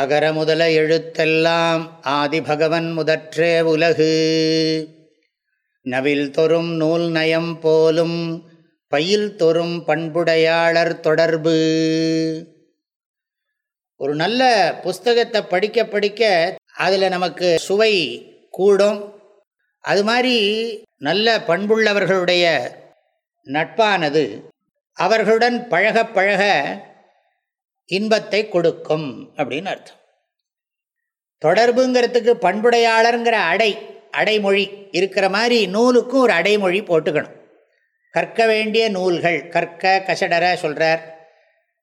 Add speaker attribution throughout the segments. Speaker 1: அகர முதல எழுத்தெல்லாம் ஆதிபகவன் முதற்றே உலகு நவில் தொறும் நூல் நயம் போலும் பயில் தொறும் பண்புடையாளர் தொடர்பு ஒரு நல்ல புஸ்தகத்தை படிக்க படிக்க அதில் நமக்கு சுவை கூடும் அது மாதிரி நல்ல பண்புள்ளவர்களுடைய நட்பானது அவர்களுடன் பழக பழக இன்பத்தை கொடுக்கும் அப்படின்னு அர்த்தம் தொடர்புங்கிறதுக்கு பண்புடையாளருங்கிற அடை அடைமொழி இருக்கிற மாதிரி நூலுக்கும் ஒரு அடைமொழி போட்டுக்கணும் கற்க வேண்டிய நூல்கள் கற்க கசடர சொல்கிறார்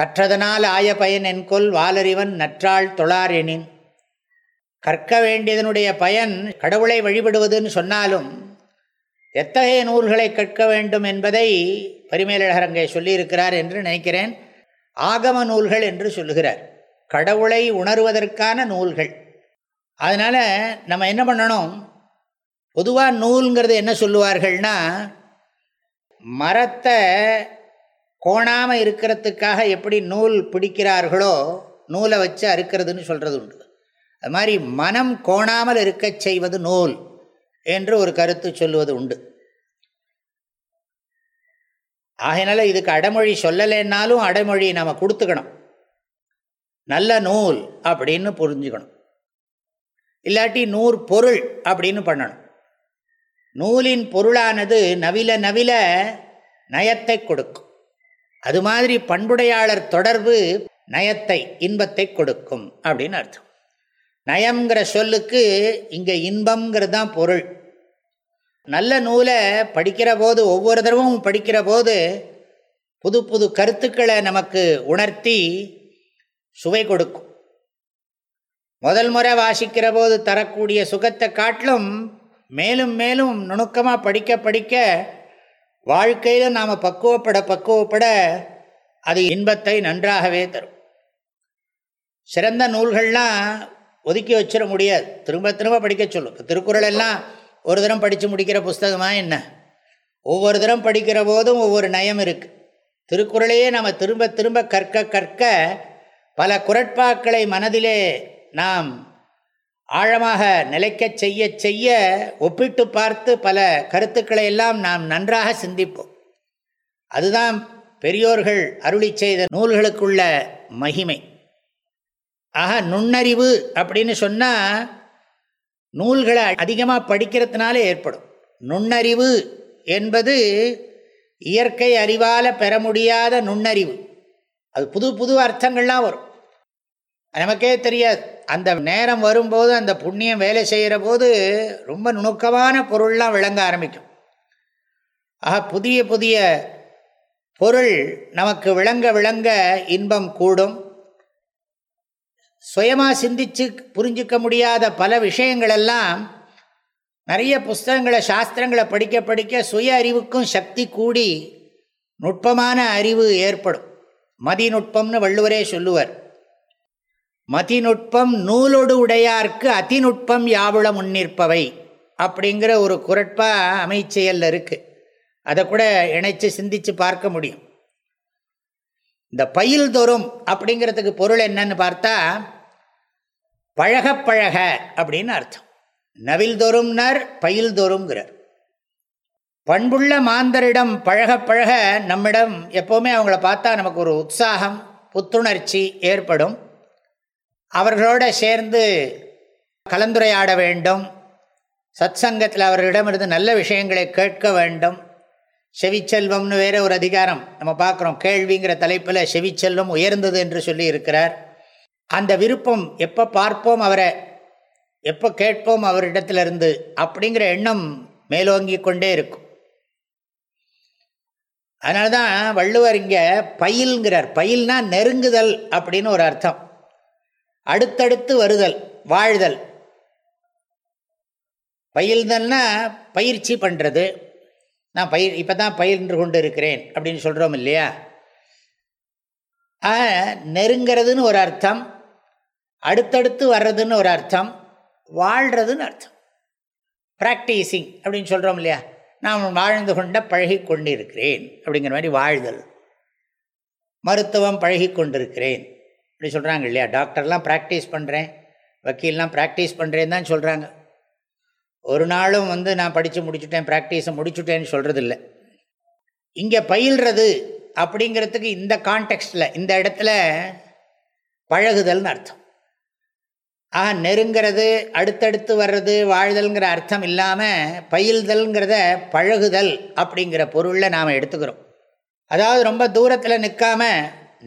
Speaker 1: கற்றதனால் ஆய பயன் என்கொல் வாலறிவன் நற்றாள் தொழாரெனின் கற்க வேண்டியதனுடைய பயன் கடவுளை வழிபடுவதுன்னு சொன்னாலும் எத்தகைய நூல்களை கற்க வேண்டும் என்பதை பரிமேலழகரங்கை சொல்லியிருக்கிறார் என்று நினைக்கிறேன் ஆகம நூல்கள் என்று சொல்லுகிறார் கடவுளை உணர்வதற்கான நூல்கள் அதனால் நம்ம என்ன பண்ணணும் பொதுவாக நூலுங்கிறது என்ன சொல்லுவார்கள்னா மரத்தை கோணாமல் இருக்கிறதுக்காக எப்படி நூல் பிடிக்கிறார்களோ நூலை வச்சு அறுக்கிறதுன்னு சொல்கிறது உண்டு அது மாதிரி மனம் கோணாமல் இருக்கச் செய்வது நூல் என்று ஒரு கருத்து சொல்லுவது உண்டு ஆகையினால இதுக்கு அடைமொழி சொல்லலைன்னாலும் அடைமொழி நம்ம கொடுத்துக்கணும் நல்ல நூல் அப்படின்னு புரிஞ்சுக்கணும் இல்லாட்டி நூறு பொருள் அப்படின்னு பண்ணணும் நூலின் பொருளானது நவில நவில நயத்தை கொடுக்கும் அது மாதிரி பண்புடையாளர் தொடர்பு நயத்தை இன்பத்தை கொடுக்கும் அப்படின்னு அர்த்தம் நயம்ங்கிற சொல்லுக்கு இங்கே இன்பம்ங்கிறது தான் பொருள் நல்ல நூலை படிக்கிற போது ஒவ்வொரு தடவும் படிக்கிற போது புது புது கருத்துக்களை நமக்கு உணர்த்தி சுவை கொடுக்கும் முதல் முறை வாசிக்கிற போது தரக்கூடிய சுகத்தை காட்டிலும் மேலும் மேலும் நுணுக்கமாக படிக்க படிக்க வாழ்க்கையில் நாம் பக்குவப்பட பக்குவப்பட அது இன்பத்தை நன்றாகவே தரும் சிறந்த நூல்கள்லாம் ஒதுக்கி வச்சிட முடியாது திரும்ப திரும்ப படிக்க சொல்லும் திருக்குறள் எல்லாம் ஒரு தரம் படித்து முடிக்கிற புஸ்தகமாக என்ன ஒவ்வொரு தரம் படிக்கிற போதும் ஒவ்வொரு நயம் இருக்குது திருக்குறளையே நம்ம திரும்ப திரும்ப கற்க கற்க பல குரட்பாக்களை மனதிலே நாம் ஆழமாக நிலைக்க செய்ய செய்ய ஒப்பிட்டு பார்த்து பல கருத்துக்களை எல்லாம் நாம் நன்றாக சிந்திப்போம் அதுதான் பெரியோர்கள் அருளி செய்த நூல்களுக்குள்ள மகிமை ஆக நுண்ணறிவு அப்படின்னு சொன்னால் நூல்களை அதிகமாக படிக்கிறதுனால ஏற்படும் நுண்ணறிவு என்பது இயற்கை அறிவால் பெற முடியாத நுண்ணறிவு அது புது புது அர்த்தங்கள்லாம் வரும் நமக்கே தெரியாது அந்த நேரம் வரும்போது அந்த புண்ணியம் வேலை செய்கிற போது ரொம்ப நுணுக்கமான பொருள்லாம் விளங்க ஆரம்பிக்கும் ஆக புதிய புதிய பொருள் நமக்கு விளங்க விளங்க இன்பம் கூடும் சுயமாக சிந்தித்து புரிஞ்சிக்க முடியாத பல விஷயங்களெல்லாம் நிறைய புஸ்தகங்களை சாஸ்திரங்களை படிக்க படிக்க சுய அறிவுக்கும் சக்தி கூடி நுட்பமான அறிவு ஏற்படும் மதிநுட்பம்னு வள்ளுவரே சொல்லுவர் மதிநுட்பம் நூலொடு உடையார்க்கு அதிநுட்பம் யாவுள முன்னிற்பவை அப்படிங்கிற ஒரு குரட்பா அமைச்செயலில் இருக்குது அதை கூட இணைச்சி சிந்தித்து பார்க்க முடியும் இந்த பயில் தோறும் அப்படிங்கிறதுக்கு பொருள் என்னன்னு பார்த்தா பழக பழக அப்படின்னு அர்த்தம் நவில் தோறும்னர் பயில் தோறும்ங்கிறார் பண்புள்ள மாந்தரிடம் பழக பழக நம்மிடம் எப்போவுமே அவங்கள பார்த்தா நமக்கு ஒரு உற்சாகம் புத்துணர்ச்சி ஏற்படும் அவர்களோட சேர்ந்து கலந்துரையாட வேண்டும் சத் சங்கத்தில் அவர்களிடமிருந்து நல்ல விஷயங்களை கேட்க வேண்டும் செவிச்செல்வம்னு வேற ஒரு அதிகாரம் நம்ம பார்க்குறோம் கேள்விங்கிற தலைப்பில் செவிச்செல்வம் உயர்ந்தது என்று சொல்லி இருக்கிறார் அந்த விருப்பம் எப்போ பார்ப்போம் அவரை எப்போ கேட்போம் அவரிடத்திலிருந்து அப்படிங்கிற எண்ணம் மேலோங்கி கொண்டே இருக்கும் அதனால தான் வள்ளுவர் இங்கே பயில்ங்கிறார் பயில்னா நெருங்குதல் அப்படின்னு ஒரு அர்த்தம் அடுத்தடுத்து வருதல் வாழ்தல் பயில்தல்னா பயிற்சி பண்ணுறது நான் பயிர் இப்போ தான் பயின்று கொண்டு இருக்கிறேன் அப்படின்னு சொல்கிறோம் இல்லையா ஆக நெருங்கிறதுன்னு ஒரு அர்த்தம் அடுத்தடுத்து வர்றதுன்னு ஒரு அர்த்தம் வாழ்கிறதுன்னு அர்த்தம் ப்ராக்டிஸிங் அப்படின்னு சொல்கிறோம் இல்லையா நான் வாழ்ந்து கொண்ட பழகி கொண்டிருக்கிறேன் அப்படிங்கிற மாதிரி வாழ்தல் மருத்துவம் பழகி கொண்டிருக்கிறேன் அப்படி சொல்கிறாங்க இல்லையா டாக்டர்லாம் ப்ராக்டிஸ் பண்ணுறேன் வக்கீல்லாம் ப்ராக்டிஸ் பண்ணுறேன்னு தான் சொல்கிறாங்க ஒரு நாளும் வந்து நான் படித்து முடிச்சுட்டேன் ப்ராக்டிஸை முடிச்சுட்டேன்னு சொல்கிறதில்ல இங்கே பயில்றது அப்படிங்கிறதுக்கு இந்த கான்டெக்ஸ்டில் இந்த இடத்துல பழகுதல்னு அர்த்தம் ஆக நெருங்கிறது அடுத்தடுத்து வர்றது வாழ்தல்ங்கிற அர்த்தம் இல்லாமல் பயில்தல்ங்கிறத பழகுதல் அப்படிங்கிற பொருளில் நாம் எடுத்துக்கிறோம் அதாவது ரொம்ப தூரத்தில் நிற்காம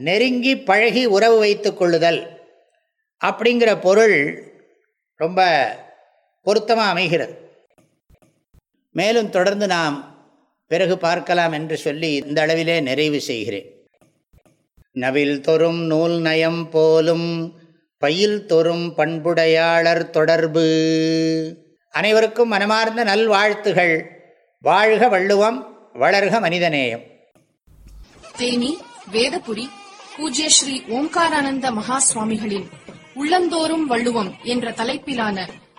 Speaker 1: நெருங்கி பழகி உறவு வைத்து கொள்ளுதல் அப்படிங்கிற பொருள் ரொம்ப பொருத்தமாக அமைகிறது மேலும் தொடர்ந்து நாம் பிறகு பார்க்கலாம் என்று சொல்லி இந்த அளவிலே நிறைவு செய்கிறேன் நவில் தொறும் நூல் நயம் போலும் பயில் தொறும் பண்புடையாளர் தொடர்பு அனைவருக்கும் மனமார்ந்த நல்வாழ்த்துகள் வாழ்க வள்ளுவம் வளர்க மனிதநேயம் தேனி வேதபுரி பூஜ்ய ஸ்ரீ ஓம்காரானந்த மகா சுவாமிகளின் உள்ளந்தோறும் வள்ளுவம் என்ற தலைப்பிலான